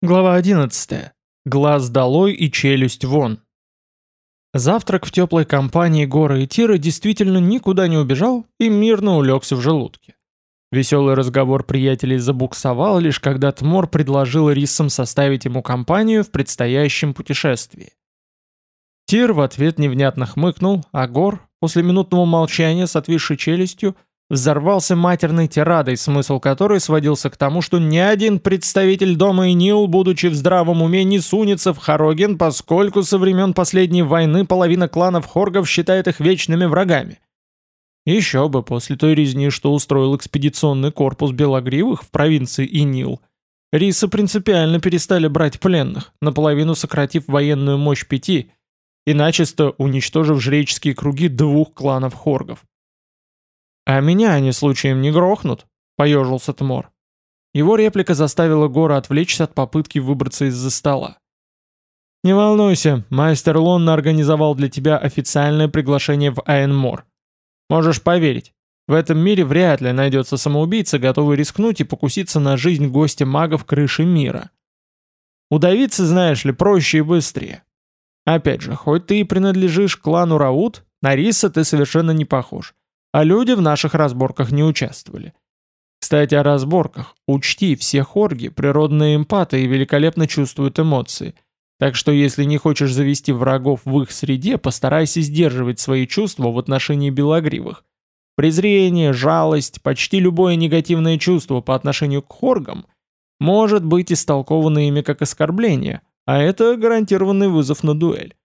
Глава 11. Глаз долой и челюсть вон. Завтрак в теплой компании Гора и Тира действительно никуда не убежал и мирно улегся в желудке. Веселый разговор приятелей забуксовал, лишь когда Тмор предложил Риссам составить ему компанию в предстоящем путешествии. Тир в ответ невнятно хмыкнул, а Гор, после минутного молчания с отвисшей челюстью, взорвался матерной тирадой, смысл которой сводился к тому, что ни один представитель дома Энил, будучи в здравом уме, не сунется в Хароген, поскольку со времен последней войны половина кланов Хоргов считает их вечными врагами. Еще бы, после той резни, что устроил экспедиционный корпус Белогривых в провинции Инил, Рисы принципиально перестали брать пленных, наполовину сократив военную мощь пяти, и начисто уничтожив жреческие круги двух кланов Хоргов. «А меня они случаем не грохнут?» — поежился Тмор. Его реплика заставила Гора отвлечься от попытки выбраться из-за стола. «Не волнуйся, мастер Лонна организовал для тебя официальное приглашение в Айенмор. Можешь поверить, в этом мире вряд ли найдется самоубийца, готовый рискнуть и покуситься на жизнь гостя магов крыши мира. Удавиться, знаешь ли, проще и быстрее. Опять же, хоть ты и принадлежишь клану Раут, на Риса ты совершенно не похож а люди в наших разборках не участвовали. Кстати, о разборках. Учти, все хорги – природные эмпаты и великолепно чувствуют эмоции. Так что если не хочешь завести врагов в их среде, постарайся сдерживать свои чувства в отношении белогривых. Презрение, жалость, почти любое негативное чувство по отношению к хоргам может быть истолковано ими как оскорбление, а это гарантированный вызов на дуэль.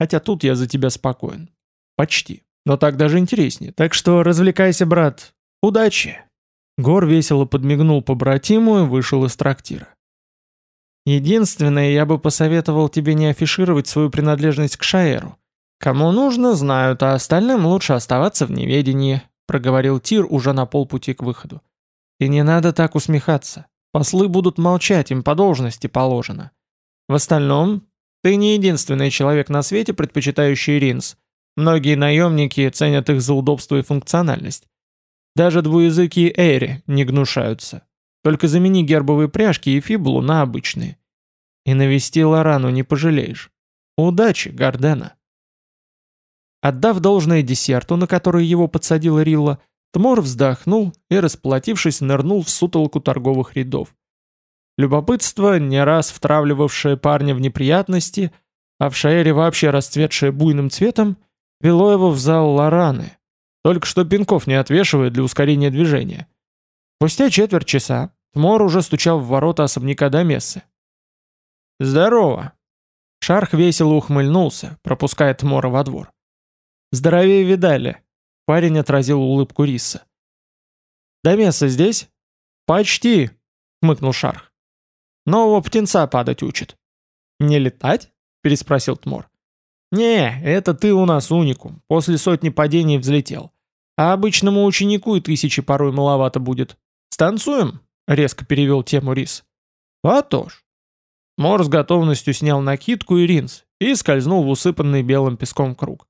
Хотя тут я за тебя спокоен. Почти. Но так даже интереснее. Так что развлекайся, брат. Удачи!» Гор весело подмигнул по братиму и вышел из трактира. «Единственное, я бы посоветовал тебе не афишировать свою принадлежность к Шаэру. Кому нужно, знают, а остальным лучше оставаться в неведении», проговорил Тир уже на полпути к выходу. «И не надо так усмехаться. Послы будут молчать, им по должности положено. В остальном, ты не единственный человек на свете, предпочитающий Ринс. Многие наемники ценят их за удобство и функциональность. Даже двуязыкие эйри не гнушаются. Только замени гербовые пряжки и фибулу на обычные. И навести Лорану не пожалеешь. Удачи, Гардена. Отдав должное десерту, на который его подсадила Рилла, Тмор вздохнул и, расплатившись, нырнул в сутолку торговых рядов. Любопытство, не раз втравливавшее парня в неприятности, а в Шаэре вообще расцветшее буйным цветом, Вело его в зал Лораны. Только что пинков не отвешивает для ускорения движения. Спустя четверть часа Тмор уже стучал в ворота особняка Домессы. «Здорово!» Шарх весело ухмыльнулся, пропуская Тмора во двор. «Здоровее видали!» Парень отразил улыбку Риса. «Домесса здесь?» «Почти!» — хмыкнул Шарх. «Нового птенца падать учит». «Не летать?» — переспросил Тмор. «Не, это ты у нас уникум, после сотни падений взлетел. А обычному ученику и тысячи порой маловато будет. Станцуем?» — резко перевел тему Рис. «А то ж». Мор с готовностью снял накидку и ринс и скользнул в усыпанный белым песком круг.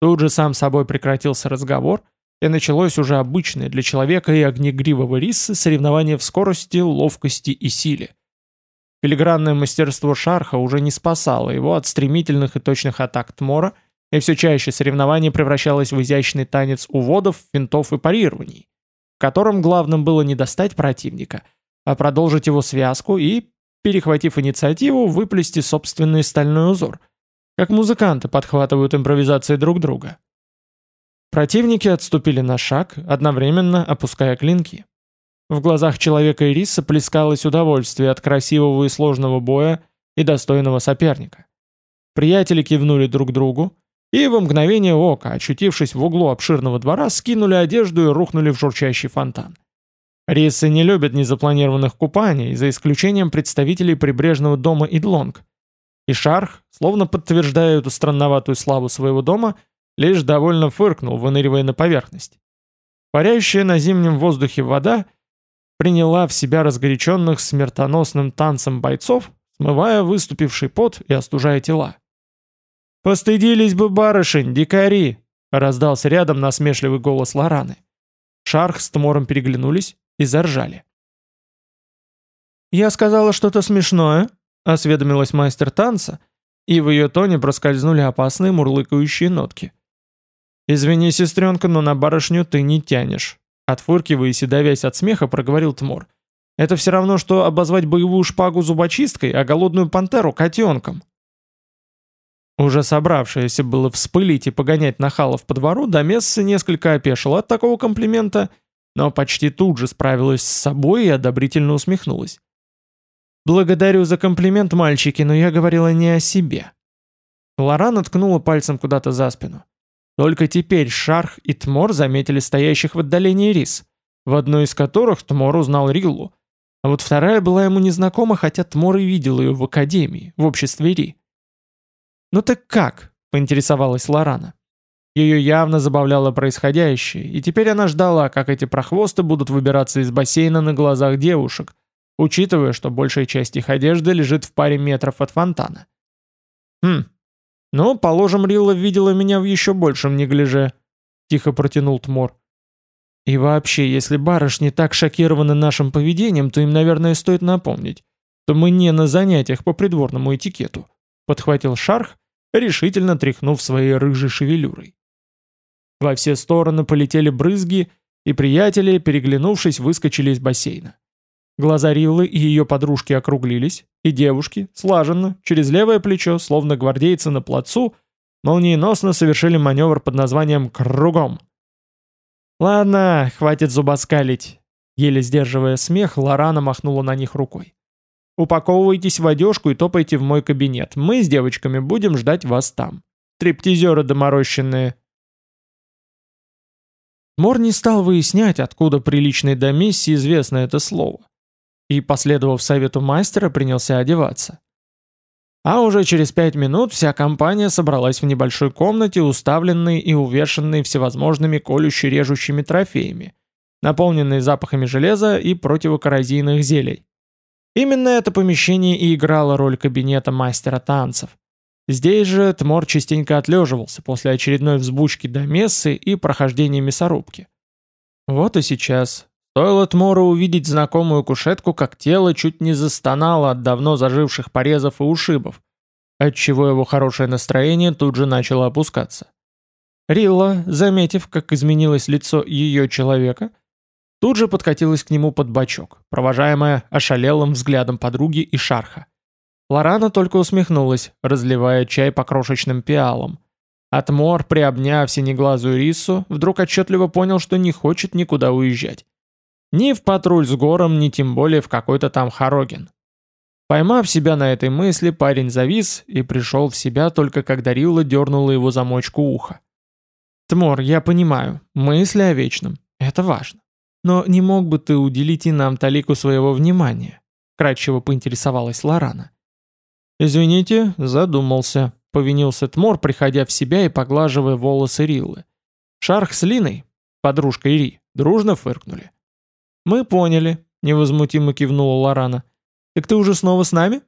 Тут же сам собой прекратился разговор, и началось уже обычное для человека и огнегривого риса соревнование в скорости, ловкости и силе. Филигранное мастерство Шарха уже не спасало его от стремительных и точных атак Тмора, и все чаще соревнование превращалось в изящный танец уводов, финтов и парирований, в котором главным было не достать противника, а продолжить его связку и, перехватив инициативу, выплести собственный стальной узор, как музыканты подхватывают импровизации друг друга. Противники отступили на шаг, одновременно опуская клинки. В глазах человека Ириса плескалось удовольствие от красивого и сложного боя и достойного соперника. Приятели кивнули друг другу, и в мгновение ока, очутившись в углу обширного двора, скинули одежду и рухнули в журчащий фонтан. Рисы не любят незапланированных купаний, за исключением представителей прибрежного дома Идлонг. И Шарх, словно подтверждая эту странноватую славу своего дома, лишь довольно фыркнул, выныривая на поверхность. Парящая на зимнем воздухе вода приняла в себя разгоряченных смертоносным танцем бойцов, смывая выступивший пот и остужая тела. «Постыдились бы барышень, дикари!» — раздался рядом насмешливый голос Лораны. Шарх с Тмором переглянулись и заржали. «Я сказала что-то смешное», — осведомилась мастер танца, и в ее тоне проскользнули опасные мурлыкающие нотки. «Извини, сестренка, но на барышню ты не тянешь», — отфыркиваясь и давясь от смеха, проговорил Тмор. «Это все равно, что обозвать боевую шпагу зубочисткой, а голодную пантеру котенком». Уже собравшаяся было вспылить и погонять нахалов по двору, Домесса несколько опешила от такого комплимента, но почти тут же справилась с собой и одобрительно усмехнулась. «Благодарю за комплимент, мальчики, но я говорила не о себе». Лоран ткнула пальцем куда-то за спину. Только теперь Шарх и Тмор заметили стоящих в отдалении рис, в одной из которых Тмор узнал Риллу, а вот вторая была ему незнакома, хотя Тмор и видел ее в академии, в обществе Ри. «Ну так как?» — поинтересовалась Лорана. Ее явно забавляло происходящее, и теперь она ждала, как эти прохвосты будут выбираться из бассейна на глазах девушек, учитывая, что большая часть их одежды лежит в паре метров от фонтана. «Хм, ну, положим, Рилла видела меня в еще большем неглиже», — тихо протянул Тмор. «И вообще, если барышни так шокированы нашим поведением, то им, наверное, стоит напомнить, что мы не на занятиях по придворному этикету», — подхватил Шарх, решительно тряхнув своей рыжей шевелюрой. Во все стороны полетели брызги, и приятели, переглянувшись, выскочили из бассейна. Глаза Риллы и ее подружки округлились, и девушки, слаженно, через левое плечо, словно гвардейцы на плацу, молниеносно совершили маневр под названием «кругом». «Ладно, хватит зубоскалить», — еле сдерживая смех, Лорана махнула на них рукой. «Упаковывайтесь в одежку и топайте в мой кабинет. Мы с девочками будем ждать вас там. Триптизеры доморощенные». Мор не стал выяснять, откуда приличной домессе известно это слово. И, последовав совету мастера, принялся одеваться. А уже через пять минут вся компания собралась в небольшой комнате, уставленной и увешанной всевозможными колюще-режущими трофеями, наполненной запахами железа и противокоррозийных зелий. Именно это помещение и играло роль кабинета мастера танцев. Здесь же Тмор частенько отлеживался после очередной взбучки до мессы и прохождения мясорубки. Вот и сейчас. Стоило Тмору увидеть знакомую кушетку, как тело чуть не застонало от давно заживших порезов и ушибов, отчего его хорошее настроение тут же начало опускаться. Рилла, заметив, как изменилось лицо ее человека, тут же подкатилась к нему под бочок, провожаемая ошалелым взглядом подруги и шарха. Лорана только усмехнулась, разливая чай по крошечным пиалам. Атмор, приобняв синеглазую рису, вдруг отчетливо понял, что не хочет никуда уезжать. Ни в патруль с гором, ни тем более в какой-то там Хароген. Поймав себя на этой мысли, парень завис и пришел в себя только когда Рилла дернула его замочку уха. «Тмор, я понимаю, мысли о вечном. Это важно. Но не мог бы ты уделить и нам талику своего внимания?» Кратчево поинтересовалась Лорана. «Извините, задумался», — повинился Тмор, приходя в себя и поглаживая волосы Риллы. Шарх с Линой, подружкой Ри, дружно фыркнули. «Мы поняли», — невозмутимо кивнула Лорана. «Так ты уже снова с нами?»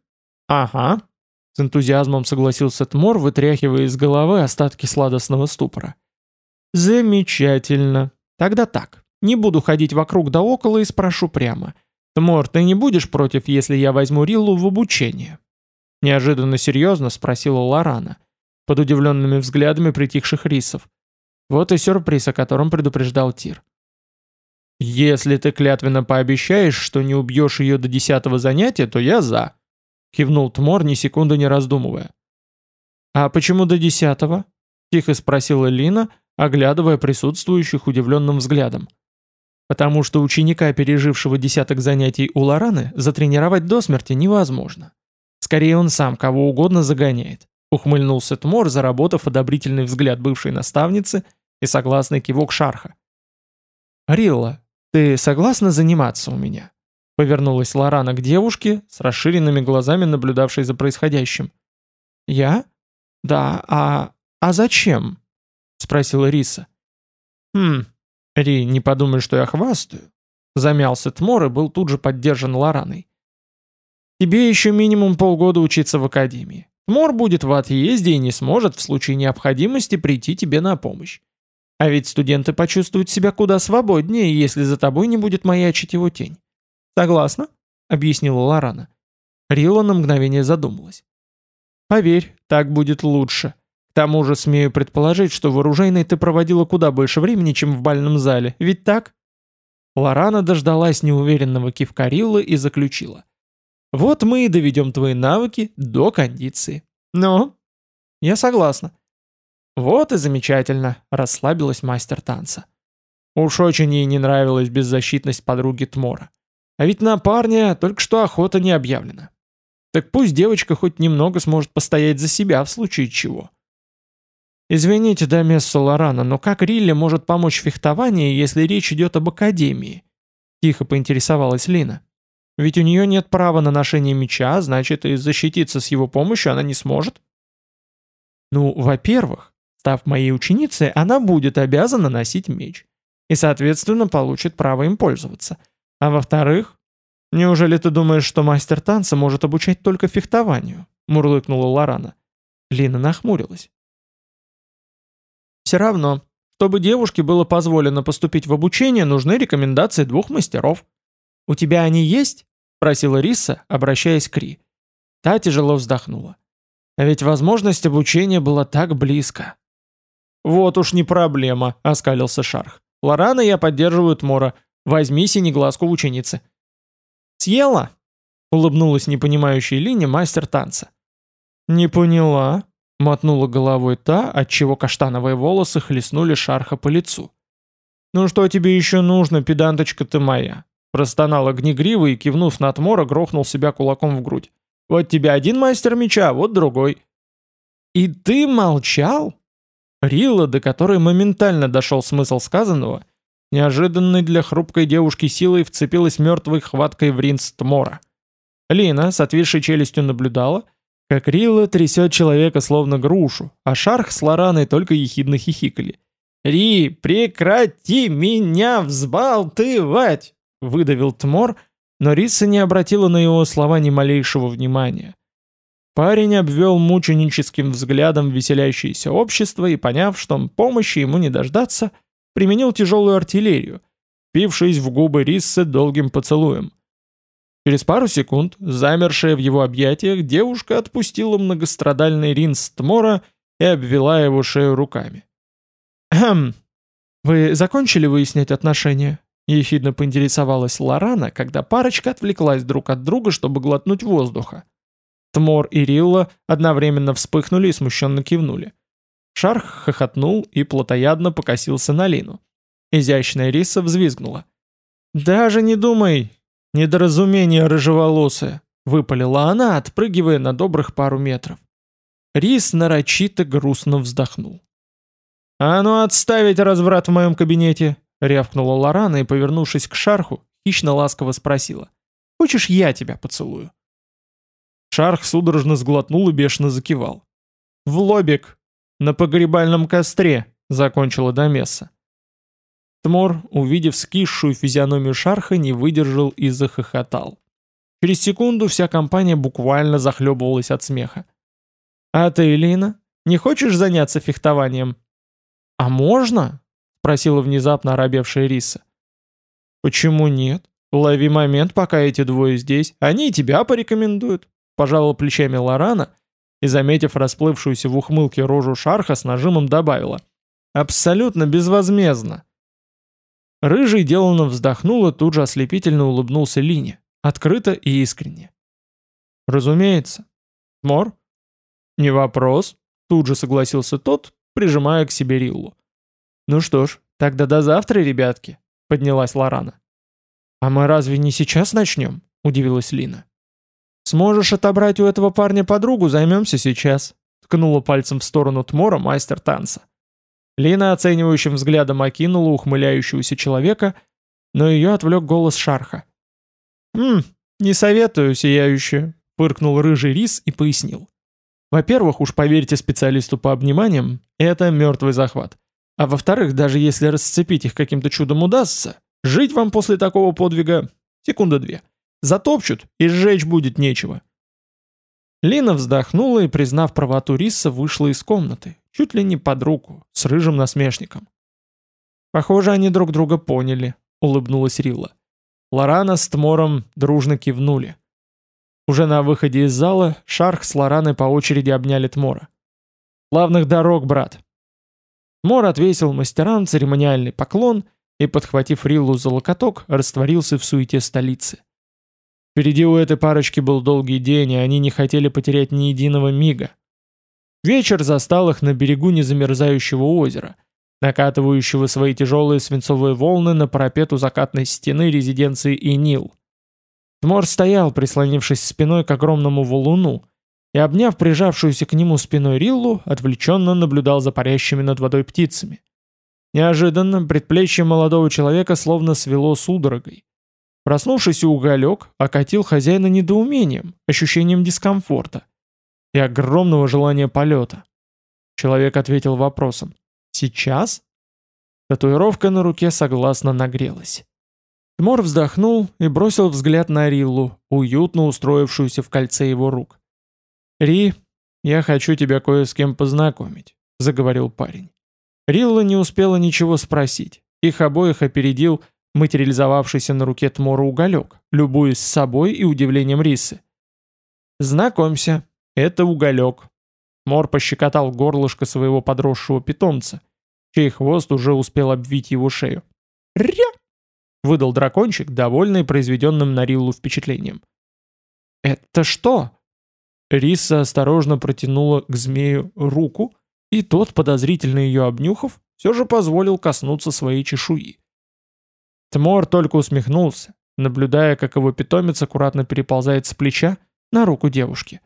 «Ага», — с энтузиазмом согласился Тмор, вытряхивая из головы остатки сладостного ступора. «Замечательно. Тогда так. Не буду ходить вокруг да около и спрошу прямо. Тмор, ты не будешь против, если я возьму Риллу в обучение?» Неожиданно серьезно спросила Лорана, под удивленными взглядами притихших рисов. Вот и сюрприз, о котором предупреждал Тир. «Если ты клятвенно пообещаешь, что не убьешь ее до десятого занятия, то я за», — кивнул Тмор, ни секунду не раздумывая. «А почему до десятого?» — тихо спросила Лина, оглядывая присутствующих удивленным взглядом. «Потому что ученика, пережившего десяток занятий у Лораны, затренировать до смерти невозможно. Скорее он сам кого угодно загоняет. Ухмыльнулся Тмор, заработав одобрительный взгляд бывшей наставницы и согласный кивок Шарха. «Рилла, ты согласна заниматься у меня?» Повернулась Лорана к девушке, с расширенными глазами наблюдавшей за происходящим. «Я? Да, а... а зачем?» Спросила Риса. «Хм, Ри, не подумай, что я хвастаю». Замялся Тмор и был тут же поддержан Лораной. Тебе еще минимум полгода учиться в академии. Мор будет в отъезде и не сможет в случае необходимости прийти тебе на помощь. А ведь студенты почувствуют себя куда свободнее, если за тобой не будет маячить его тень. Согласна? — объяснила Лорана. Рила на мгновение задумалась. «Поверь, так будет лучше. К тому же смею предположить, что в оружейной ты проводила куда больше времени, чем в бальном зале, ведь так?» Лорана дождалась неуверенного кивка Риллы и заключила. «Вот мы и доведем твои навыки до кондиции». «Ну?» «Я согласна». «Вот и замечательно», — расслабилась мастер танца. Уж очень ей не нравилась беззащитность подруги Тмора. А ведь на парня только что охота не объявлена. Так пусть девочка хоть немного сможет постоять за себя в случае чего. Извините, Дамесса Лорана, но как Рилли может помочь в фехтовании, если речь идет об академии? Тихо поинтересовалась Лина. Ведь у нее нет права на ношение меча, значит и защититься с его помощью она не сможет. Ну, во-первых, став моей ученицей, она будет обязана носить меч. И, соответственно, получит право им пользоваться. А во-вторых, «Неужели ты думаешь, что мастер танца может обучать только фехтованию?» — мурлыкнула Лорана. Лина нахмурилась. «Все равно, чтобы девушке было позволено поступить в обучение, нужны рекомендации двух мастеров. У тебя они есть?» — просила Риса, обращаясь к Ри. Та тяжело вздохнула. А ведь возможность обучения была так близко. «Вот уж не проблема», — оскалился Шарх. «Лорана я поддерживаю Тмора. Возьми синеглазку ученицы». «Съела?» — улыбнулась непонимающая Линя мастер танца. «Не поняла», — мотнула головой та, отчего каштановые волосы хлестнули шарха по лицу. «Ну что тебе еще нужно, педанточка ты моя?» Простонал огнегриво и, кивнув на отмора, грохнул себя кулаком в грудь. «Вот тебе один мастер меча, вот другой». «И ты молчал?» Рила, до которой моментально дошел смысл сказанного, неожиданной для хрупкой девушки силой вцепилась мертвой хваткой в ринс Тмора. Лина с отвисшей челюстью наблюдала, как Рилла трясет человека словно грушу, а Шарх с Лораной только ехидно хихикали. «Ри, прекрати меня взбалтывать!» — выдавил Тмор, но Риса не обратила на его слова ни малейшего внимания. Парень обвел мученическим взглядом веселящееся общество и, поняв, что помощи ему не дождаться, — применил тяжелую артиллерию, пившись в губы Риссы долгим поцелуем. Через пару секунд, замершая в его объятиях, девушка отпустила многострадальный ринс Тмора и обвела его шею руками. «Хм, вы закончили выяснять отношения?» Ехидно поинтересовалась Лорана, когда парочка отвлеклась друг от друга, чтобы глотнуть воздуха. Тмор и Рилла одновременно вспыхнули и смущенно кивнули. Шарх хохотнул и плотоядно покосился на Лину. Изящная риса взвизгнула. «Даже не думай! Недоразумение рыжеволосое!» — выпалила она, отпрыгивая на добрых пару метров. Рис нарочито грустно вздохнул. «А ну отставить разврат в моем кабинете!» — рявкнула Лорана и, повернувшись к Шарху, хищно-ласково спросила. «Хочешь, я тебя поцелую?» Шарх судорожно сглотнул и бешено закивал. «В лобик!» «На погребальном костре», — закончила Домесса. Тмор, увидев скисшую физиономию шарха, не выдержал и захохотал. Через секунду вся компания буквально захлебывалась от смеха. «А ты, Лина, не хочешь заняться фехтованием?» «А можно?» — спросила внезапно оробевшая Риса. «Почему нет? Лови момент, пока эти двое здесь. Они и тебя порекомендуют», — пожала плечами Лорана и, заметив расплывшуюся в ухмылке рожу шарха, с нажимом добавила. «Абсолютно безвозмездно!» Рыжий деланно вздохнул и тут же ослепительно улыбнулся Лине, открыто и искренне. «Разумеется. Мор?» «Не вопрос», — тут же согласился тот, прижимая к себе Риллу. «Ну что ж, тогда до завтра, ребятки», — поднялась Лорана. «А мы разве не сейчас начнем?» — удивилась Лина. «Сможешь отобрать у этого парня подругу, займемся сейчас», ткнула пальцем в сторону Тмора мастер танца. Лина оценивающим взглядом окинула ухмыляющегося человека, но ее отвлек голос Шарха. «Ммм, не советую, сияющую», — пыркнул рыжий рис и пояснил. «Во-первых, уж поверьте специалисту по обниманиям, это мертвый захват. А во-вторых, даже если расцепить их каким-то чудом удастся, жить вам после такого подвига секунда две. Затопчут, и сжечь будет нечего. Лина вздохнула и, признав правоту Риса, вышла из комнаты, чуть ли не под руку, с рыжим насмешником. «Похоже, они друг друга поняли», — улыбнулась Рилла. Лорана с Тмором дружно кивнули. Уже на выходе из зала Шарх с Лораной по очереди обняли Тмора. «Славных дорог, брат!» Тмор отвесил мастерам церемониальный поклон и, подхватив Риллу за локоток, растворился в суете столицы. Впереди у этой парочки был долгий день, и они не хотели потерять ни единого мига. Вечер застал их на берегу незамерзающего озера, накатывающего свои тяжелые свинцовые волны на парапету закатной стены резиденции Инил. Тмор стоял, прислонившись спиной к огромному валуну, и, обняв прижавшуюся к нему спиной Риллу, отвлеченно наблюдал за парящими над водой птицами. Неожиданно предплечье молодого человека словно свело судорогой. Проснувшийся уголек окатил хозяина недоумением, ощущением дискомфорта и огромного желания полета. Человек ответил вопросом «Сейчас?» Татуировка на руке согласно нагрелась. Тмор вздохнул и бросил взгляд на Риллу, уютно устроившуюся в кольце его рук. «Ри, я хочу тебя кое с кем познакомить», — заговорил парень. Рилла не успела ничего спросить. Их обоих опередил материализовавшийся на руке Тмора уголек, любуясь собой и удивлением Рисы. «Знакомься, это уголек». Мор пощекотал горлышко своего подросшего питомца, чей хвост уже успел обвить его шею. «Ря!» — выдал дракончик, довольный произведенным на Риллу впечатлением. «Это что?» Риса осторожно протянула к змею руку, и тот, подозрительно ее обнюхав, все же позволил коснуться своей чешуи. Тмор только усмехнулся, наблюдая, как его питомец аккуратно переползает с плеча на руку девушки.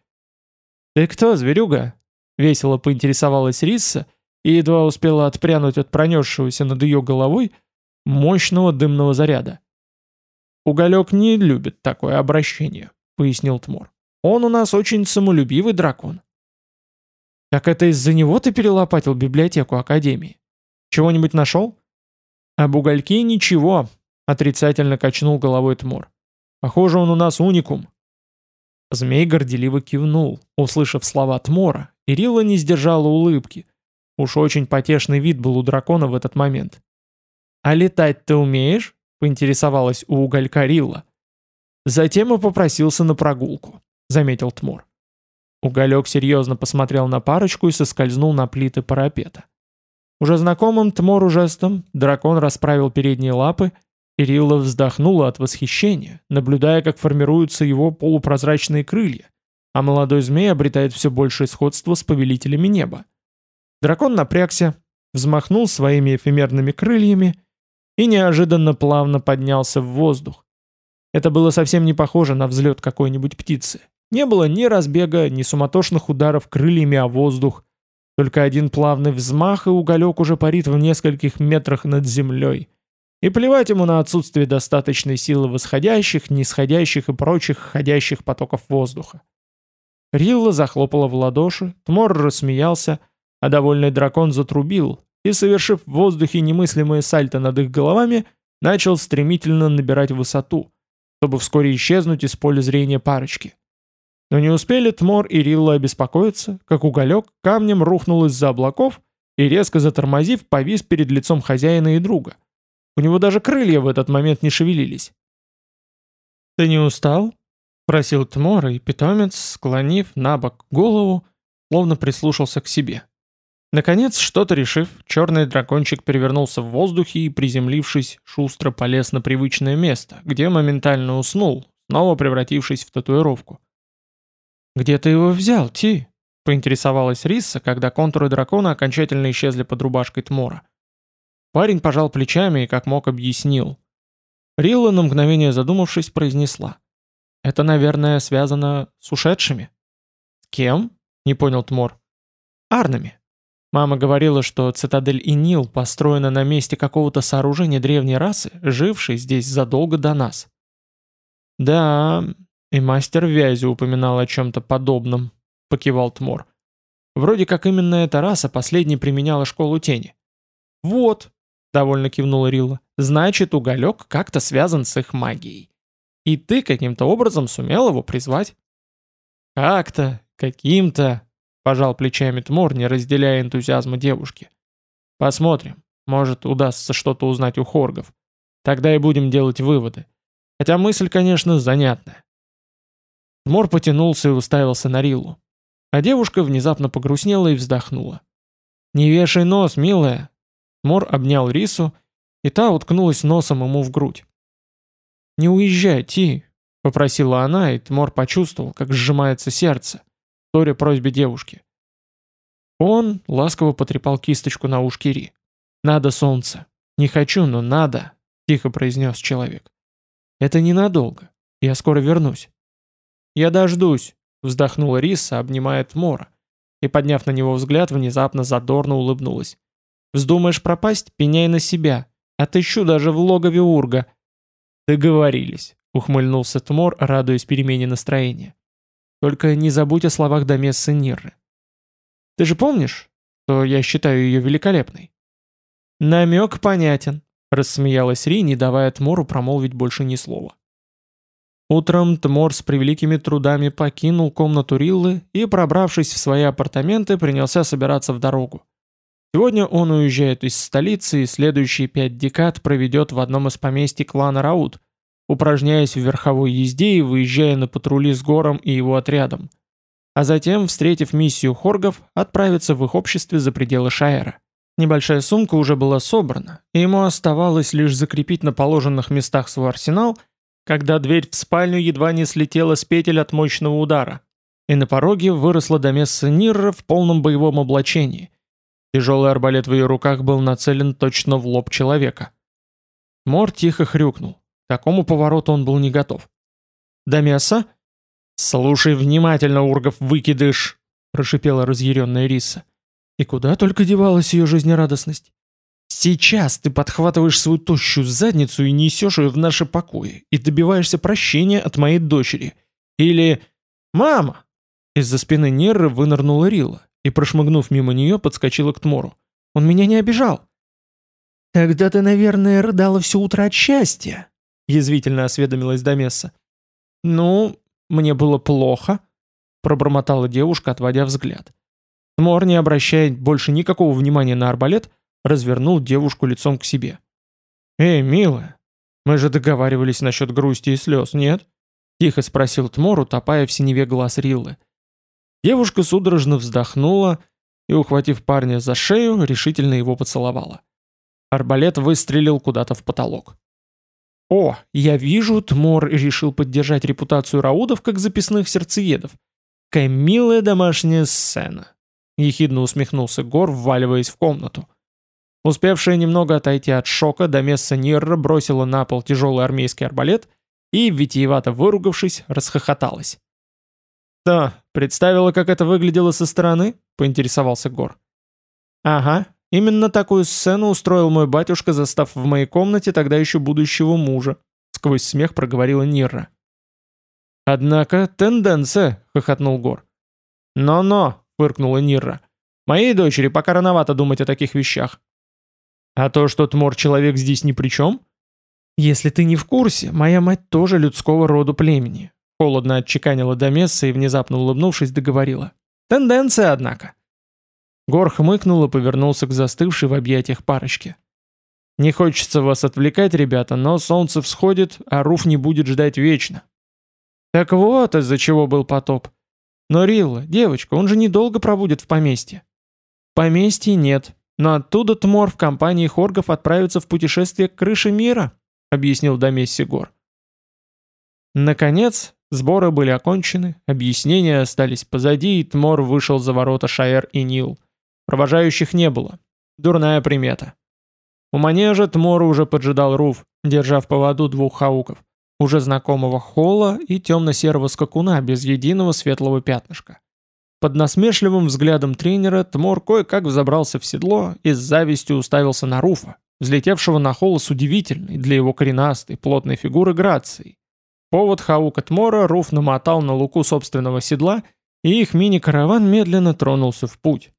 «Ты кто, зверюга?» — весело поинтересовалась Рисса и едва успела отпрянуть от пронесшегося над ее головой мощного дымного заряда. «Уголек не любит такое обращение», — пояснил Тмор. «Он у нас очень самолюбивый дракон». «Так это из-за него ты перелопатил библиотеку Академии? Чего-нибудь нашел?» «Об угольке ничего», — отрицательно качнул головой Тмор. «Похоже, он у нас уникум». Змей горделиво кивнул, услышав слова Тмора, и Рилла не сдержала улыбки. Уж очень потешный вид был у дракона в этот момент. «А летать ты умеешь?» — поинтересовалась у уголька Рилла. Затем и попросился на прогулку, — заметил Тмор. Уголек серьезно посмотрел на парочку и соскользнул на плиты парапета. Уже знакомым Тмору жестом дракон расправил передние лапы, и Рилла вздохнула от восхищения, наблюдая, как формируются его полупрозрачные крылья, а молодой змей обретает все большее сходство с повелителями неба. Дракон напрягся, взмахнул своими эфемерными крыльями и неожиданно плавно поднялся в воздух. Это было совсем не похоже на взлет какой-нибудь птицы. Не было ни разбега, ни суматошных ударов крыльями о воздух, только один плавный взмах, и уголек уже парит в нескольких метрах над землей. И плевать ему на отсутствие достаточной силы восходящих, нисходящих и прочих ходящих потоков воздуха. Рилла захлопала в ладоши, Тмор рассмеялся, а довольный дракон затрубил и, совершив в воздухе немыслимое сальто над их головами, начал стремительно набирать высоту, чтобы вскоре исчезнуть из поля зрения парочки. Но не успели Тмор и Рилла обеспокоиться, как уголек камнем рухнул из-за облаков и, резко затормозив, повис перед лицом хозяина и друга. У него даже крылья в этот момент не шевелились. «Ты не устал?» — просил Тмор, и питомец, склонив на бок голову, словно прислушался к себе. Наконец, что-то решив, черный дракончик перевернулся в воздухе и, приземлившись, шустро полез на привычное место, где моментально уснул, снова превратившись в татуировку. «Где ты его взял, Ти?» — поинтересовалась Рисса, когда контуры дракона окончательно исчезли под рубашкой Тмора. Парень пожал плечами и как мог объяснил. Рилла, на мгновение задумавшись, произнесла. «Это, наверное, связано с ушедшими?» «С кем?» — не понял Тмор. «Арнами. Мама говорила, что цитадель Инил построена на месте какого-то сооружения древней расы, жившей здесь задолго до нас». «Да, «И мастер Вязи упоминал о чем-то подобном», — покивал Тмор. «Вроде как именно эта раса последней применяла школу тени». «Вот», — довольно кивнула Рилла, — «значит, уголек как-то связан с их магией. И ты каким-то образом сумел его призвать». «Как-то, каким-то», — пожал плечами Тмор, не разделяя энтузиазма девушки. «Посмотрим. Может, удастся что-то узнать у хоргов. Тогда и будем делать выводы. Хотя мысль, конечно, занятная. Мор потянулся и уставился на Риллу. А девушка внезапно погрустнела и вздохнула. «Не вешай нос, милая!» Мор обнял Рису, и та уткнулась носом ему в грудь. «Не уезжай, Ти!» — попросила она, и Тмор почувствовал, как сжимается сердце, вторя просьбе девушки. Он ласково потрепал кисточку на ушке Ри. «Надо солнце. Не хочу, но надо», — тихо произнес человек. «Это ненадолго. Я скоро вернусь». «Я дождусь», — вздохнула Риса, обнимая Тмора, и, подняв на него взгляд, внезапно задорно улыбнулась. «Вздумаешь пропасть? Пеняй на себя. Отыщу даже в логове Урга». «Договорились», — ухмыльнулся Тмор, радуясь перемене настроения. «Только не забудь о словах Домессы Нирры. Ты же помнишь, что я считаю ее великолепной?» «Намек понятен», — рассмеялась Ри, не давая Тмору промолвить больше ни слова. Утром Тмор с превеликими трудами покинул комнату Риллы и, пробравшись в свои апартаменты, принялся собираться в дорогу. Сегодня он уезжает из столицы и следующие пять декад проведет в одном из поместий клана Раут, упражняясь в верховой езде и выезжая на патрули с Гором и его отрядом. А затем, встретив миссию хоргов, отправится в их обществе за пределы Шаэра. Небольшая сумка уже была собрана, и ему оставалось лишь закрепить на положенных местах свой арсенал – когда дверь в спальню едва не слетела с петель от мощного удара, и на пороге выросла Домесса Нирра в полном боевом облачении. Тяжелый арбалет в ее руках был нацелен точно в лоб человека. Мор тихо хрюкнул. К такому повороту он был не готов. «Домесса?» «Слушай внимательно, Ургов, выкидыш!» — прошипела разъяренная Риса. И куда только девалась ее жизнерадостность. Сейчас ты подхватываешь свою тощую задницу и несешь ее в наши покои, и добиваешься прощения от моей дочери. Или «Мама!» Из-за спины Нерры вынырнула Рила и, прошмыгнув мимо нее, подскочила к Тмору. «Он меня не обижал!» «Тогда ты, наверное, рыдала все утро от счастья», — язвительно осведомилась Домесса. «Ну, мне было плохо», — пробормотала девушка, отводя взгляд. Тмор, не обращая больше никакого внимания на арбалет, — развернул девушку лицом к себе. «Эй, милая, мы же договаривались насчет грусти и слез, нет?» Тихо спросил Тмор, утопая в синеве глаз Риллы. Девушка судорожно вздохнула и, ухватив парня за шею, решительно его поцеловала. Арбалет выстрелил куда-то в потолок. «О, я вижу, Тмор решил поддержать репутацию Раудов как записных сердцеедов. Какая милая домашняя сцена!» Ехидно усмехнулся Гор, вваливаясь в комнату. Успевшая немного отойти от шока, Домесса Нирра бросила на пол тяжелый армейский арбалет и, витиевато выругавшись, расхохоталась. «Что, представила, как это выглядело со стороны?» — поинтересовался Гор. «Ага, именно такую сцену устроил мой батюшка, застав в моей комнате тогда еще будущего мужа», — сквозь смех проговорила Нирра. «Однако тенденция», — хохотнул Гор. «Но-но», — фыркнула Нирра. «Моей дочери пока рановато думать о таких вещах. А то, что Тмор человек здесь ни при чем? Если ты не в курсе, моя мать тоже людского рода племени. Холодно отчеканила Домесса и, внезапно улыбнувшись, договорила. Тенденция, однако. Гор хмыкнул и повернулся к застывшей в объятиях парочке. «Не хочется вас отвлекать, ребята, но солнце всходит, а Руф не будет ждать вечно». «Так вот, из-за чего был потоп. Но Рилла, девочка, он же недолго пробудет в поместье». «Поместье нет», но оттуда Тмор в компании хоргов отправится в путешествие к крыше мира, объяснил Домесси Гор. Наконец, сборы были окончены, объяснения остались позади, и Тмор вышел за ворота Шаэр и Нил. Провожающих не было. Дурная примета. У манежа Тмора уже поджидал Руф, держа в поводу двух хауков, уже знакомого холла и темно-серого скакуна без единого светлого пятнышка. Под насмешливым взглядом тренера Тмор кое-как взобрался в седло и с завистью уставился на Руфа, взлетевшего на холл с удивительной для его коренастой, плотной фигуры грацией. Повод Хаука Тмора Руф намотал на луку собственного седла, и их мини-караван медленно тронулся в путь.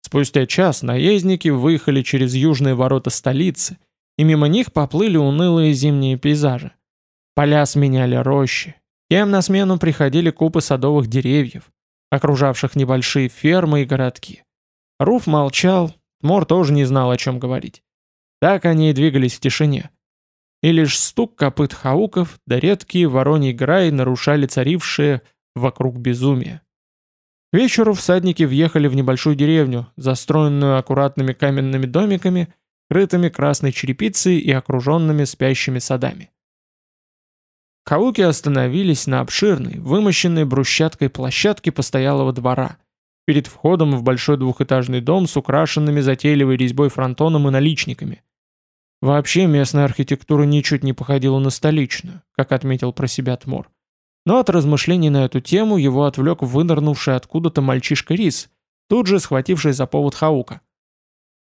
Спустя час наездники выехали через южные ворота столицы, и мимо них поплыли унылые зимние пейзажи. Поля сменяли рощи, тем на смену приходили купы садовых деревьев, окружавших небольшие фермы и городки. Руф молчал, Мор тоже не знал, о чем говорить. Так они и двигались в тишине. и лишь стук копыт хауков да редкие вороньи граи нарушали царившие вокруг безумие. К вечеру всадники въехали в небольшую деревню, застроенную аккуратными каменными домиками, крытыми красной черепицей и окруженными спящими садами. Хауки остановились на обширной, вымощенной брусчаткой площадке постоялого двора, перед входом в большой двухэтажный дом с украшенными затейливой резьбой фронтоном и наличниками. Вообще местная архитектура ничуть не походила на столичную, как отметил про себя Тмор. Но от размышлений на эту тему его отвлек вынырнувший откуда-то мальчишка Рис, тут же схвативший за повод Хаука.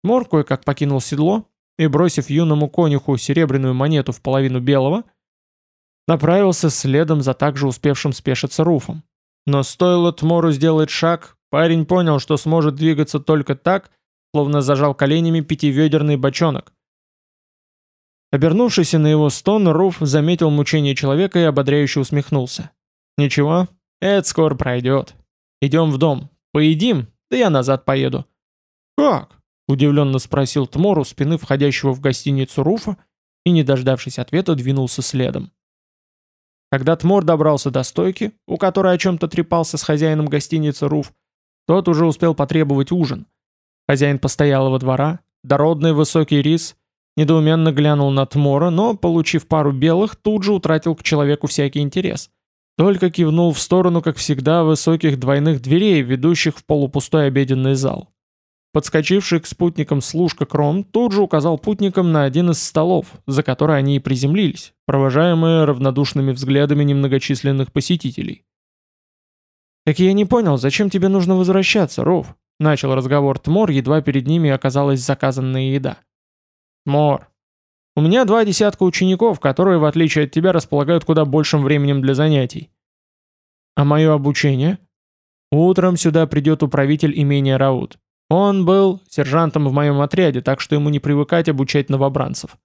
Тмор кое-как покинул седло и, бросив юному конюху серебряную монету в половину белого, направился следом за также успевшим спешиться Руфом. Но стоило Тмору сделать шаг, парень понял, что сможет двигаться только так, словно зажал коленями пятиведерный бочонок. Обернувшийся на его стон, Руф заметил мучение человека и ободряюще усмехнулся. «Ничего, это скоро пройдет. Идем в дом. Поедим, да я назад поеду». «Как?» – удивленно спросил Тмор у спины входящего в гостиницу Руфа и, не дождавшись ответа, двинулся следом. Когда Тмор добрался до стойки, у которой о чем-то трепался с хозяином гостиницы Руф, тот уже успел потребовать ужин. Хозяин постоялого двора, дородный высокий рис – Недоуменно глянул на Тмора, но, получив пару белых, тут же утратил к человеку всякий интерес. Только кивнул в сторону, как всегда, высоких двойных дверей, ведущих в полупустой обеденный зал. Подскочивший к спутникам служка Кром тут же указал путникам на один из столов, за который они и приземлились, провожаемые равнодушными взглядами немногочисленных посетителей. «Так я не понял, зачем тебе нужно возвращаться, Ров?» — начал разговор Тмор, едва перед ними оказалась заказанная еда. Мор. У меня два десятка учеников, которые, в отличие от тебя, располагают куда большим временем для занятий. А мое обучение? Утром сюда придет управитель имения Раут. Он был сержантом в моем отряде, так что ему не привыкать обучать новобранцев.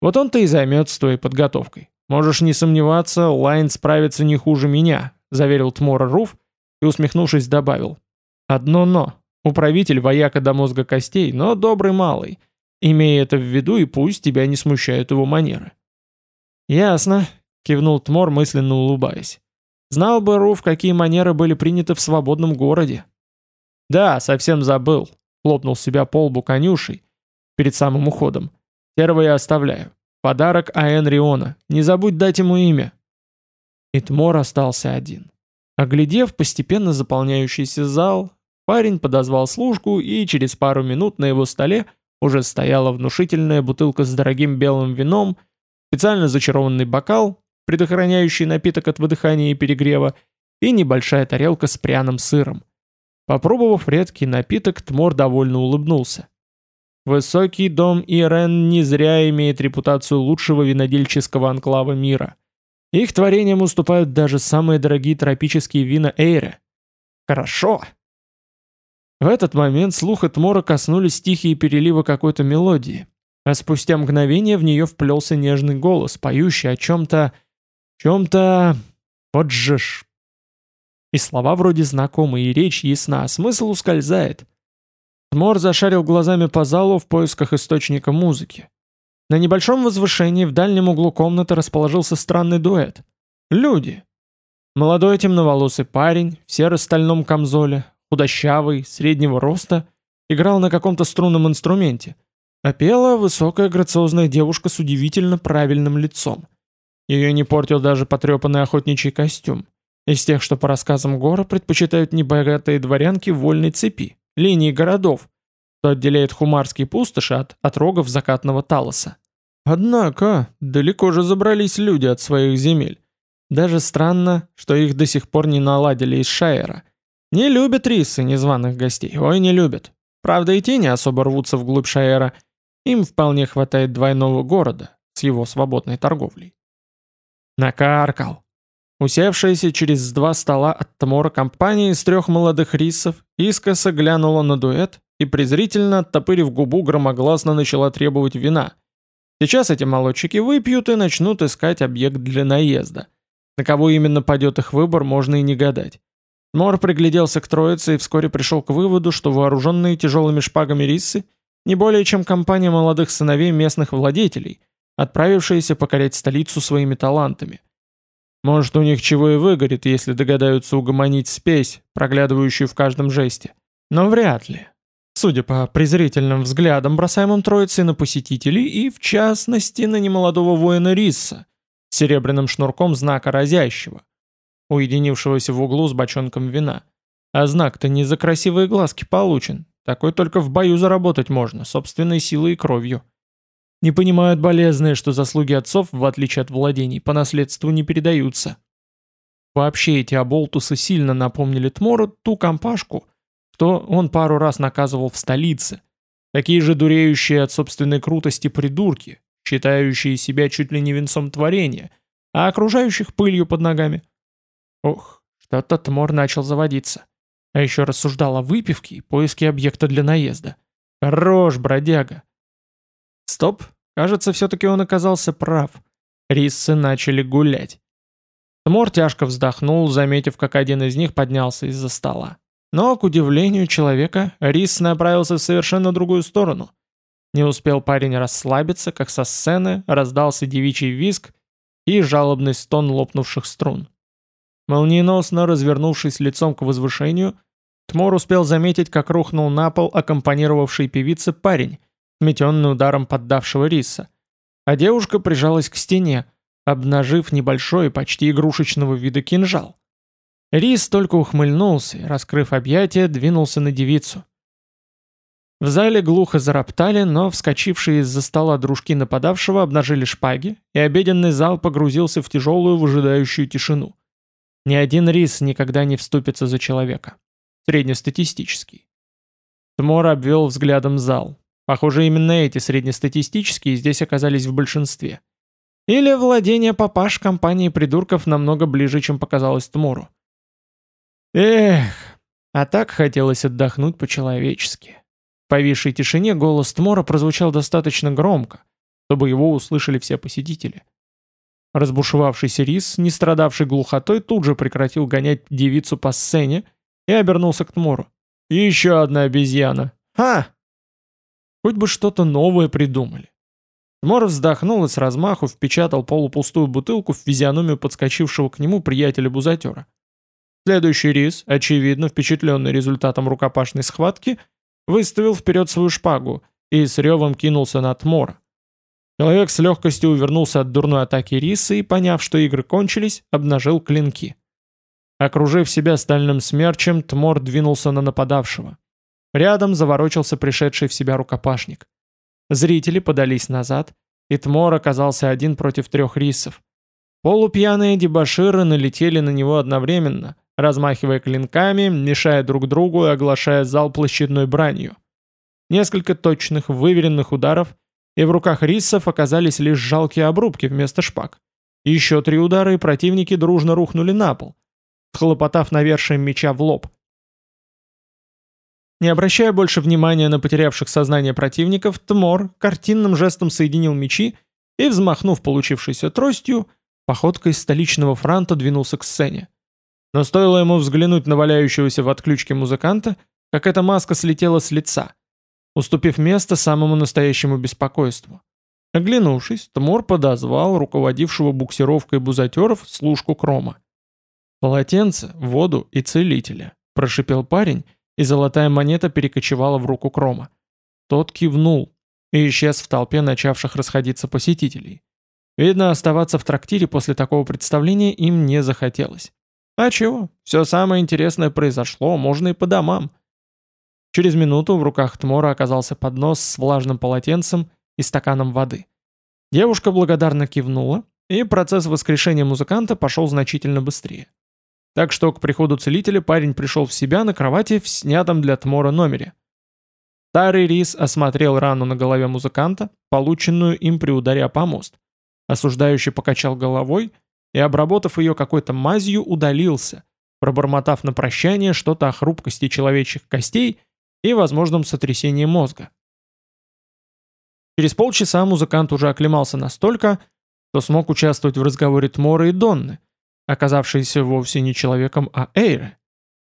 Вот он-то и займется твоей подготовкой. Можешь не сомневаться, Лайн справится не хуже меня, заверил Тмора Руф и, усмехнувшись, добавил. Одно «но». Управитель вояка до мозга костей, но добрый малый — Имей это в виду и пусть тебя не смущают его манеры. «Ясно», — кивнул Тмор, мысленно улыбаясь. «Знал бы Руф, какие манеры были приняты в свободном городе». «Да, совсем забыл», — хлопнул себя по лбу конюшей перед самым уходом. «Серого я оставляю. Подарок Аэн Риона. Не забудь дать ему имя». И Тмор остался один. Оглядев постепенно заполняющийся зал, парень подозвал служку, и через пару минут на его столе — уже стояла внушительная бутылка с дорогим белым вином, специально зачарованный бокал, предохраняющий напиток от выдыхания и перегрева, и небольшая тарелка с пряным сыром. Попробовав редкий напиток, Тмор довольно улыбнулся. Высокий дом Ирен не зря имеет репутацию лучшего винодельческого анклава мира. Их творениям уступают даже самые дорогие тропические вина Эйре. Хорошо. В этот момент слух от Мора коснулись тихие переливы какой-то мелодии, а спустя мгновение в нее вплелся нежный голос, поющий о чем-то... чем-то... вот же ж... И слова вроде знакомые, и речь ясна, а смысл ускользает. Тмор зашарил глазами по залу в поисках источника музыки. На небольшом возвышении в дальнем углу комнаты расположился странный дуэт. Люди. Молодой темноволосый парень в серо-стальном камзоле, худощавый, среднего роста, играл на каком-то струнном инструменте, а пела высокая грациозная девушка с удивительно правильным лицом. Ее не портил даже потрепанный охотничий костюм, из тех, что по рассказам Гора предпочитают небогатые дворянки вольной цепи, линии городов, что отделяет хумарские пустоши от отрогов закатного Талоса. Однако, далеко же забрались люди от своих земель. Даже странно, что их до сих пор не наладили из Шайера – не любят рисы незваных гостей, ой, не любят. Правда, и те не особо рвутся вглубь Шаэра. Им вполне хватает двойного города с его свободной торговлей. Накаркал. Усевшаяся через два стола от Тамора компания из трех молодых рисов искоса глянула на дуэт и презрительно, оттопырив губу, громогласно начала требовать вина. Сейчас эти молодчики выпьют и начнут искать объект для наезда. На кого именно пойдет их выбор, можно и не гадать. Мор пригляделся к троице и вскоре пришел к выводу, что вооруженные тяжелыми шпагами рисы не более чем компания молодых сыновей местных владетелей, отправившаяся покорять столицу своими талантами. Может, у них чего и выгорит, если догадаются угомонить спесь, проглядывающую в каждом жесте. Но вряд ли. Судя по презрительным взглядам, бросаемым троицей на посетителей и, в частности, на немолодого воина Рисса, с серебряным шнурком знака разящего, уединившегося в углу с бочонком вина. А знак-то не за красивые глазки получен, такой только в бою заработать можно, собственной силой и кровью. Не понимают болезные, что заслуги отцов, в отличие от владений, по наследству не передаются. Вообще эти оболтусы сильно напомнили Тмору ту компашку, что он пару раз наказывал в столице. Такие же дуреющие от собственной крутости придурки, считающие себя чуть ли не венцом творения, а окружающих пылью под ногами. Ох, что-то Тмор начал заводиться. А еще рассуждал о выпивке и поиске объекта для наезда. Хорош, бродяга. Стоп, кажется, все-таки он оказался прав. Риссы начали гулять. Тмор тяжко вздохнул, заметив, как один из них поднялся из-за стола. Но, к удивлению человека, Рис направился в совершенно другую сторону. Не успел парень расслабиться, как со сцены раздался девичий визг и жалобный стон лопнувших струн. Молниеносно развернувшись лицом к возвышению, Тмор успел заметить, как рухнул на пол аккомпанировавший певице парень, сметенный ударом поддавшего риса. А девушка прижалась к стене, обнажив небольшой, почти игрушечного вида кинжал. Рис только ухмыльнулся и, раскрыв объятия, двинулся на девицу. В зале глухо зароптали, но вскочившие из-за стола дружки нападавшего обнажили шпаги, и обеденный зал погрузился в тяжелую выжидающую тишину. Ни один рис никогда не вступится за человека. Среднестатистический. Тмор обвел взглядом зал. Похоже, именно эти среднестатистические здесь оказались в большинстве. Или владение папаш компании придурков намного ближе, чем показалось Тмору. Эх, а так хотелось отдохнуть по-человечески. В повисшей тишине голос Тмора прозвучал достаточно громко, чтобы его услышали все посетители. Разбушевавшийся рис, не страдавший глухотой, тут же прекратил гонять девицу по сцене и обернулся к Тмору. «Еще одна обезьяна! Ха!» Хоть бы что-то новое придумали. Тмор вздохнул и с размаху впечатал полупустую бутылку в физиономию подскочившего к нему приятеля-бузатера. Следующий рис, очевидно впечатленный результатом рукопашной схватки, выставил вперед свою шпагу и с ревом кинулся на Тмора. Человек с легкостью увернулся от дурной атаки риса и, поняв, что игры кончились, обнажил клинки. Окружив себя стальным смерчем, Тмор двинулся на нападавшего. Рядом заворочился пришедший в себя рукопашник. Зрители подались назад, и Тмор оказался один против трех рисов. Полупьяные дебоширы налетели на него одновременно, размахивая клинками, мешая друг другу и оглашая зал площадной бранью. Несколько точных, выверенных ударов, и в руках риссов оказались лишь жалкие обрубки вместо шпаг. Еще три удара, и противники дружно рухнули на пол, схлопотав навершием меча в лоб. Не обращая больше внимания на потерявших сознание противников, Тмор картинным жестом соединил мечи и, взмахнув получившейся тростью, походкой столичного франта двинулся к сцене. Но стоило ему взглянуть на валяющегося в отключке музыканта, как эта маска слетела с лица, уступив место самому настоящему беспокойству. Оглянувшись, Тмор подозвал руководившего буксировкой бузатеров служку Крома. «Полотенце, воду и целителя», – прошипел парень, и золотая монета перекочевала в руку Крома. Тот кивнул и исчез в толпе начавших расходиться посетителей. Видно, оставаться в трактире после такого представления им не захотелось. А чего? Все самое интересное произошло, можно и по домам. Через минуту в руках Тмора оказался поднос с влажным полотенцем и стаканом воды. Девушка благодарно кивнула, и процесс воскрешения музыканта пошел значительно быстрее. Так что к приходу целителя парень пришел в себя на кровати в снятом для Тмора номере. Старый Рис осмотрел рану на голове музыканта, полученную им при ударе о помост. Осуждающий покачал головой и, обработав ее какой-то мазью, удалился, пробормотав на прощание что-то о хрупкости человечьих костей и возможном сотрясении мозга. Через полчаса музыкант уже оклемался настолько, что смог участвовать в разговоре Тмора и Донны, оказавшейся вовсе не человеком, а Эйре.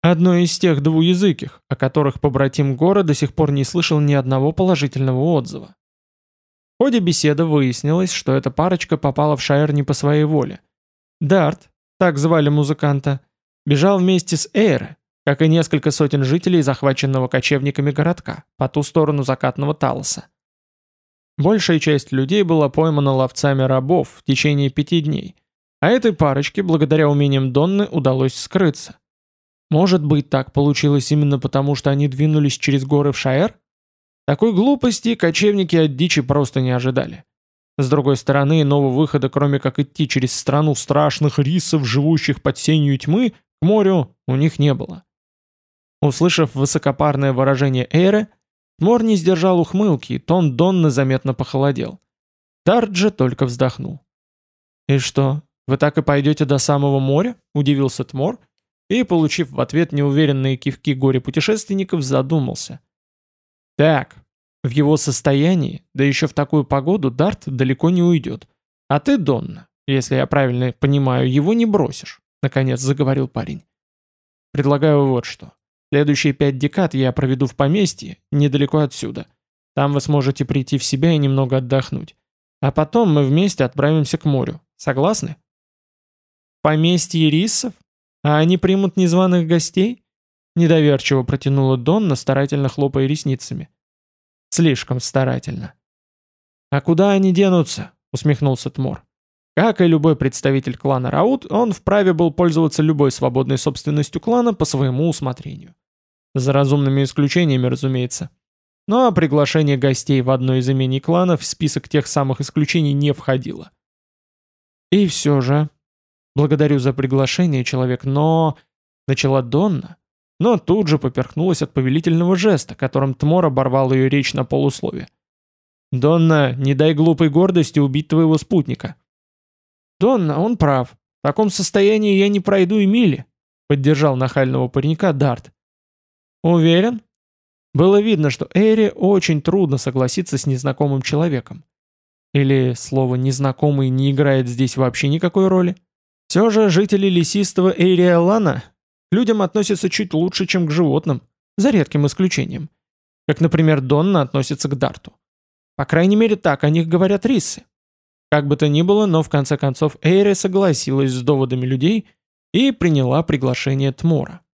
Одной из тех двуязыких, о которых побратим Гора до сих пор не слышал ни одного положительного отзыва. В ходе беседы выяснилось, что эта парочка попала в Шайер не по своей воле. Дарт, так звали музыканта, бежал вместе с Эйре, как и несколько сотен жителей захваченного кочевниками городка, по ту сторону закатного Талоса. Большая часть людей была поймана ловцами рабов в течение пяти дней, а этой парочке, благодаря умениям Донны, удалось скрыться. Может быть, так получилось именно потому, что они двинулись через горы в Шаэр? Такой глупости кочевники от дичи просто не ожидали. С другой стороны, иного выхода, кроме как идти через страну страшных рисов, живущих под сенью тьмы, к морю у них не было. Услышав высокопарное выражение Эйры, Мор не сдержал ухмылки, и тон Донны заметно похолодел. Тарджи только вздохнул. «И что, вы так и пойдете до самого моря?» – удивился Тмор, и, получив в ответ неуверенные кивки горе-путешественников, задумался. «Так, в его состоянии, да еще в такую погоду, Дарт далеко не уйдет. А ты, Донна, если я правильно понимаю, его не бросишь», — наконец заговорил парень. «Предлагаю вот что. Следующие пять декад я проведу в поместье, недалеко отсюда. Там вы сможете прийти в себя и немного отдохнуть. А потом мы вместе отправимся к морю. Согласны?» «Поместье рисов? А они примут незваных гостей?» Недоверчиво протянула Донна, старательно хлопая ресницами. Слишком старательно. «А куда они денутся?» — усмехнулся Тмор. Как и любой представитель клана Раут, он вправе был пользоваться любой свободной собственностью клана по своему усмотрению. За разумными исключениями, разумеется. Но приглашение гостей в одно из имений кланов в список тех самых исключений не входило. И все же... Благодарю за приглашение, человек, но... Начала Донна, но тут же поперхнулась от повелительного жеста, которым Тмор оборвал ее речь на полуслове. «Донна, не дай глупой гордости убить твоего спутника». «Донна, он прав. В таком состоянии я не пройду и мили», — поддержал нахального паренька Дарт. «Уверен?» Было видно, что Эри очень трудно согласиться с незнакомым человеком. Или слово «незнакомый» не играет здесь вообще никакой роли? Все же жители лесистого Эйриэлана к людям относятся чуть лучше, чем к животным, за редким исключением. Как, например, Донна относится к Дарту. По крайней мере, так о них говорят рисы. Как бы то ни было, но в конце концов Эйре согласилась с доводами людей и приняла приглашение Тмора.